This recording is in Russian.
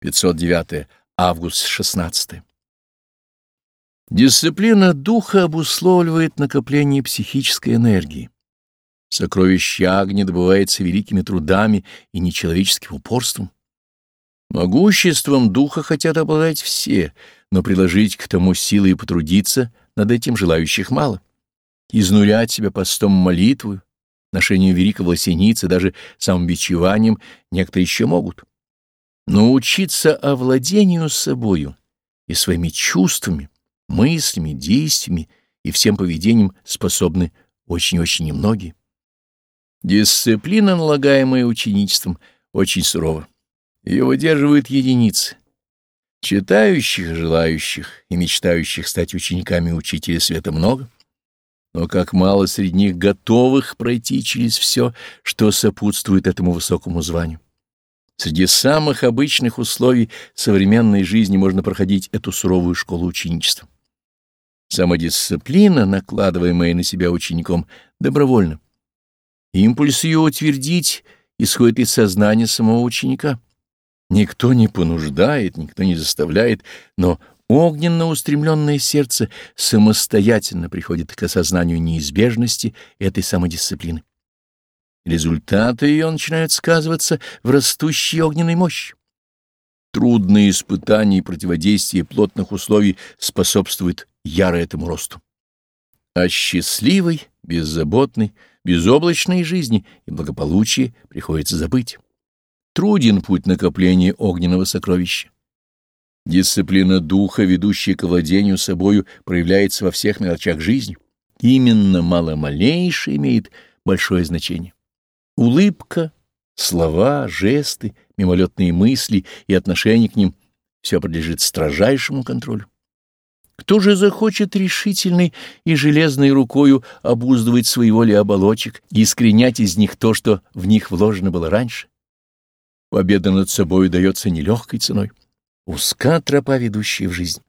509. Август 16. Дисциплина духа обусловливает накопление психической энергии. Сокровище огня добывается великими трудами и нечеловеческим упорством. Могуществом духа хотят обладать все, но приложить к тому силы и потрудиться над этим желающих мало. Изнурять себя постом молитвы, ношением великого синицы, даже самобичеванием некоторые еще могут. Но учиться овладению собою и своими чувствами, мыслями, действиями и всем поведением способны очень-очень немногие. Дисциплина, налагаемая ученичеством, очень сурова. Ее выдерживают единицы. Читающих, желающих и мечтающих стать учениками учителя света много, но как мало среди них готовых пройти через все, что сопутствует этому высокому званию. Среди самых обычных условий современной жизни можно проходить эту суровую школу ученичества. Самодисциплина, накладываемая на себя учеником, добровольна. Импульс ее утвердить исходит из сознания самого ученика. Никто не понуждает, никто не заставляет, но огненно устремленное сердце самостоятельно приходит к осознанию неизбежности этой самодисциплины. Результаты ее начинают сказываться в растущей огненной мощи. Трудные испытания и противодействие плотных условий способствуют яро этому росту. О счастливой, беззаботной, безоблачной жизни и благополучии приходится забыть. Труден путь накопления огненного сокровища. Дисциплина духа, ведущая к владению собою, проявляется во всех мелочах жизни. Именно маломалейшее имеет большое значение. Улыбка, слова, жесты, мимолетные мысли и отношение к ним — все подлежит строжайшему контролю. Кто же захочет решительной и железной рукою обуздывать свои воли оболочек и искоренять из них то, что в них вложено было раньше? Победа над собой дается нелегкой ценой. Узка тропа, ведущая в жизнь.